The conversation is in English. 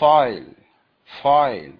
file file.